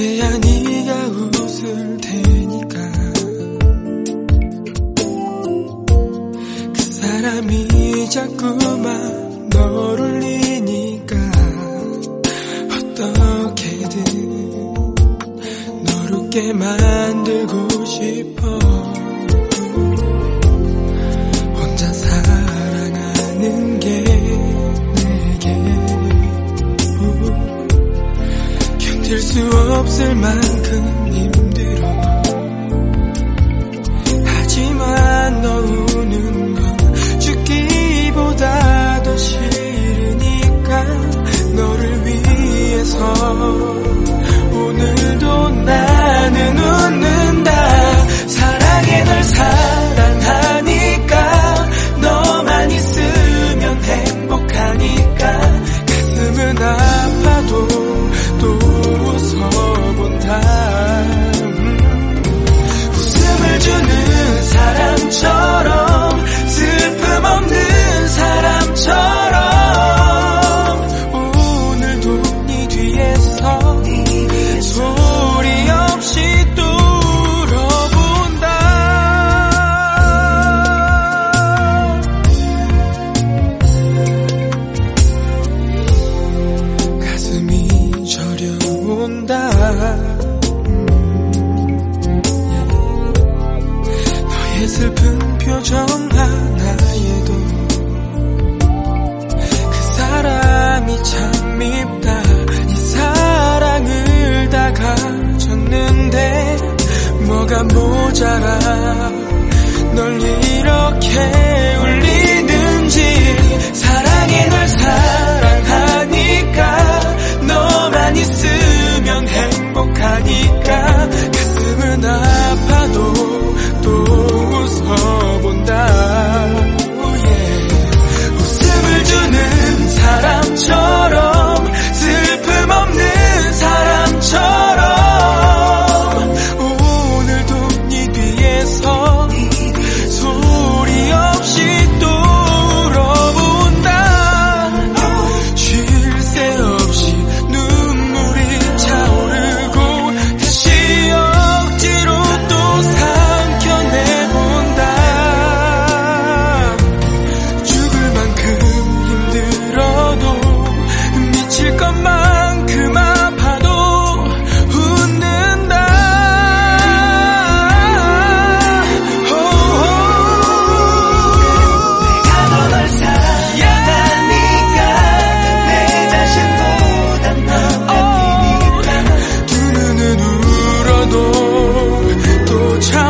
그래야 네가 웃을 테니까. 바람이 자꾸만 널 울리니까 어떻게든 널 웃게 만들고 싶어. 혼자 사랑하는 게 내게 견딜 수 없을 만 슬픈 표정 하나에도 그 사람이 참 밉다. 이 사랑을 다 가졌는데 뭐가 모자라. 널 이렇게 울리는지 사랑해 널 사랑하니까 너만 있으 참